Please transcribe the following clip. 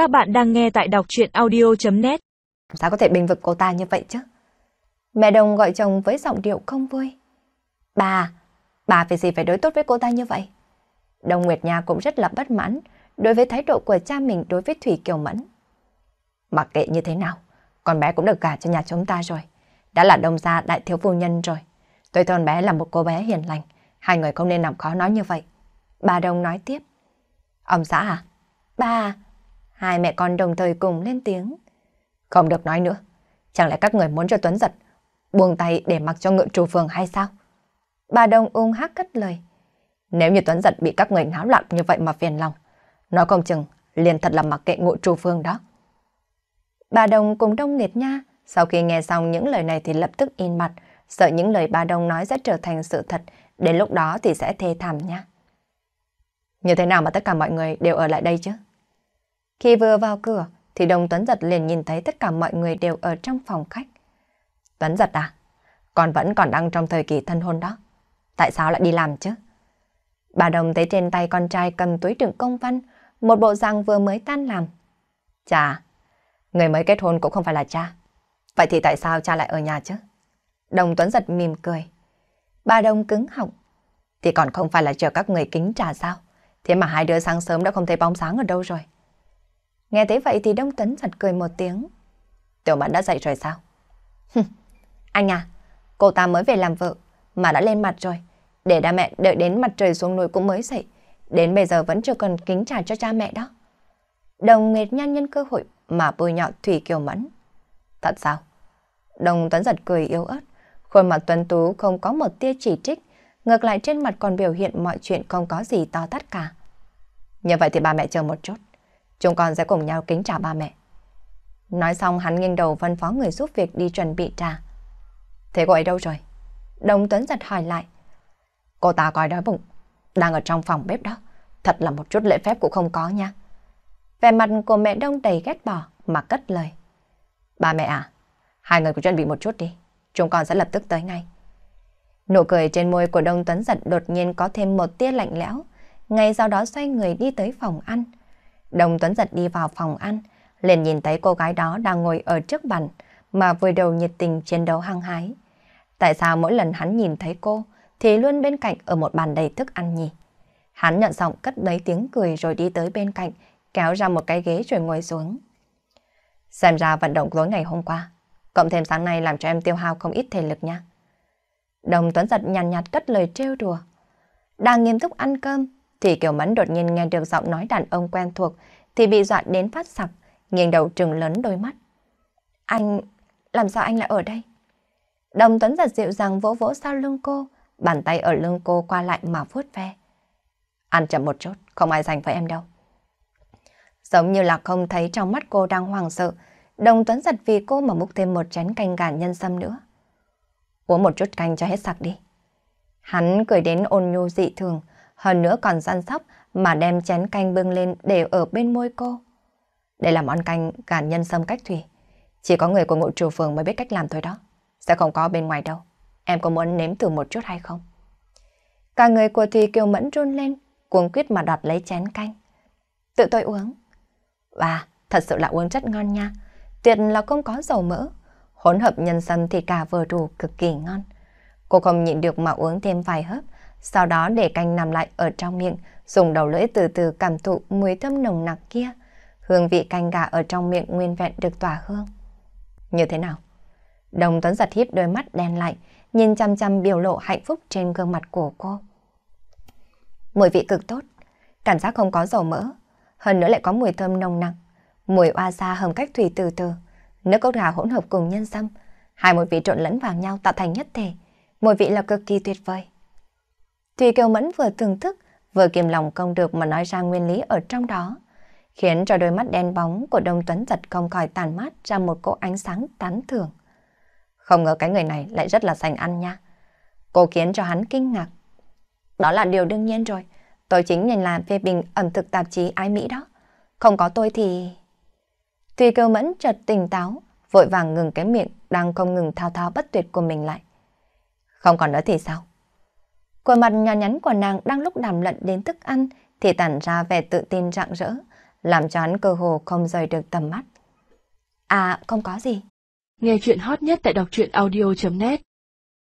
Các bạn đang nghe tại đọc chuyện audio.net Sao có thể bình vực cô ta như vậy chứ? Mẹ đồng gọi chồng với giọng điệu không vui. Bà, bà vì gì phải đối tốt với cô ta như vậy? Đồng Nguyệt Nha cũng rất là bất mãn đối với thái độ của cha mình đối với Thủy Kiều Mẫn. Mặc kệ như thế nào, con bé cũng được gả cho nhà chúng ta rồi. Đã là đông gia đại thiếu phu nhân rồi. Tôi thôn bé là một cô bé hiền lành, hai người không nên làm khó nói như vậy. Bà Đông nói tiếp. Ông xã à? Ba, hai mẹ con đồng thời cùng lên tiếng. Không được nói nữa. Chẳng lẽ các người muốn cho Tuấn giật buông tay để mặc cho ngựa trù phường hay sao? Bà Đông ung hắc cất lời. Nếu như Tuấn giật bị các người náo loạn như vậy mà phiền lòng, nó không chừng liền thật là mặc kệ ngụ trù phương đó. Bà Đông cùng Đông Nguyệt Nha sau khi nghe xong những lời này thì lập tức in mặt, sợ những lời bà Đông nói sẽ trở thành sự thật, đến lúc đó thì sẽ thê thảm nha. Như thế nào mà tất cả mọi người đều ở lại đây chứ? Khi vừa vào cửa thì đồng Tuấn Giật liền nhìn thấy tất cả mọi người đều ở trong phòng khách. Tuấn Giật à? Con vẫn còn đang trong thời kỳ thân hôn đó. Tại sao lại đi làm chứ? Bà Đồng thấy trên tay con trai cầm túi đựng công văn, một bộ răng vừa mới tan làm. Chà, người mới kết hôn cũng không phải là cha. Vậy thì tại sao cha lại ở nhà chứ? Đồng Tuấn giật mỉm cười. Bà Đồng cứng họng. Thì còn không phải là chờ các người kính trà sao? Thế mà hai đứa sáng sớm đã không thấy bóng sáng ở đâu rồi. Nghe thấy vậy thì Đông Tuấn giật cười một tiếng. Tiểu Mẫn đã dậy rồi sao? Anh à, cô ta mới về làm vợ mà đã lên mặt rồi. Để đa mẹ đợi đến mặt trời xuống núi cũng mới dậy. Đến bây giờ vẫn chưa cần kính trà cho cha mẹ đó. Đồng Nguyệt Nhan nhân cơ hội mà bôi nhọ Thủy Kiều Mẫn. Thật sao? Đồng Tuấn giật cười yếu ớt. Khuôn mặt Tuấn Tú không có một tia chỉ trích. Ngược lại trên mặt còn biểu hiện mọi chuyện không có gì to tát cả. Như vậy thì ba mẹ chờ một chút. Chúng con sẽ cùng nhau kính chào ba mẹ. Nói xong hắn nghiêng đầu phân phó người giúp việc đi chuẩn bị trà. Thế cô ấy đâu rồi? Đồng Tuấn giật hỏi lại. Cô ta coi đói bụng. Đang ở trong phòng bếp đó. Thật là một chút lễ phép cũng không có nha. Vẻ mặt của mẹ Đông đầy ghét bỏ mà cất lời. Ba mẹ à, hai người cứ chuẩn bị một chút đi. Chúng con sẽ lập tức tới ngay. Nụ cười trên môi của Đông Tuấn giật đột nhiên có thêm một tia lạnh lẽo. Ngay sau đó xoay người đi tới phòng ăn. Đồng Tuấn giật đi vào phòng ăn, liền nhìn thấy cô gái đó đang ngồi ở trước bàn mà vừa đầu nhiệt tình chiến đấu hăng hái. Tại sao mỗi lần hắn nhìn thấy cô thì luôn bên cạnh ở một bàn đầy thức ăn nhỉ? Hắn nhận giọng cất lấy tiếng cười rồi đi tới bên cạnh, kéo ra một cái ghế rồi ngồi xuống. Xem ra vận động tối ngày hôm qua, cộng thêm sáng nay làm cho em tiêu hao không ít thể lực nha. Đồng Tuấn giật nhàn nhạt, nhạt cất lời trêu đùa. Đang nghiêm túc ăn cơm, thì Kiều Mẫn đột nhiên nghe được giọng nói đàn ông quen thuộc, thì bị dọa đến phát sặc, nghiêng đầu trừng lớn đôi mắt. Anh, làm sao anh lại ở đây? Đồng Tuấn giật dịu dàng vỗ vỗ sau lưng cô, bàn tay ở lưng cô qua lại mà vuốt ve. Ăn chậm một chút, không ai dành với em đâu. Giống như là không thấy trong mắt cô đang hoàng sợ, Đồng Tuấn giật vì cô mà múc thêm một chén canh gà nhân sâm nữa. Uống một chút canh cho hết sặc đi. Hắn cười đến ôn nhu dị thường, hơn nữa còn săn sóc mà đem chén canh bưng lên để ở bên môi cô. Đây là món canh gà nhân sâm cách thủy. Chỉ có người của ngụ trù phường mới biết cách làm thôi đó. Sẽ không có bên ngoài đâu. Em có muốn nếm thử một chút hay không? Cả người của Thùy Kiều Mẫn run lên, cuồng quyết mà đoạt lấy chén canh. Tự tôi uống. Và thật sự là uống rất ngon nha. Tuyệt là không có dầu mỡ. Hỗn hợp nhân sâm thì cả vừa đủ cực kỳ ngon. Cô không nhịn được mà uống thêm vài hớp, sau đó để canh nằm lại ở trong miệng, dùng đầu lưỡi từ từ cảm thụ mùi thơm nồng nặc kia. Hương vị canh gà ở trong miệng nguyên vẹn được tỏa hương. Như thế nào? Đồng Tuấn giật híp đôi mắt đen lại, nhìn chăm chăm biểu lộ hạnh phúc trên gương mặt của cô. Mùi vị cực tốt, cảm giác không có dầu mỡ, hơn nữa lại có mùi thơm nồng nặc, mùi oa xa hầm cách thủy từ từ, nước cốt gà hỗn hợp cùng nhân sâm, hai mùi vị trộn lẫn vào nhau tạo thành nhất thể, mùi vị là cực kỳ tuyệt vời. Thùy Kiều Mẫn vừa thưởng thức, vừa kiềm lòng công được mà nói ra nguyên lý ở trong đó, khiến cho đôi mắt đen bóng của Đông Tuấn giật không khỏi tàn mát ra một cỗ ánh sáng tán thưởng. Không ngờ cái người này lại rất là sành ăn nha. Cô khiến cho hắn kinh ngạc. Đó là điều đương nhiên rồi. Tôi chính nhìn là phê bình ẩm thực tạp chí Ái Mỹ đó. Không có tôi thì... Thùy cơ mẫn chợt tỉnh táo, vội vàng ngừng cái miệng đang không ngừng thao thao bất tuyệt của mình lại. Không còn nữa thì sao? Khuôn mặt nhỏ nhắn của nàng đang lúc đàm luận đến thức ăn thì tản ra vẻ tự tin rạng rỡ, làm cho hắn cơ hồ không rời được tầm mắt. À, không có gì. Nghe chuyện hot nhất tại đọc truyện audio.net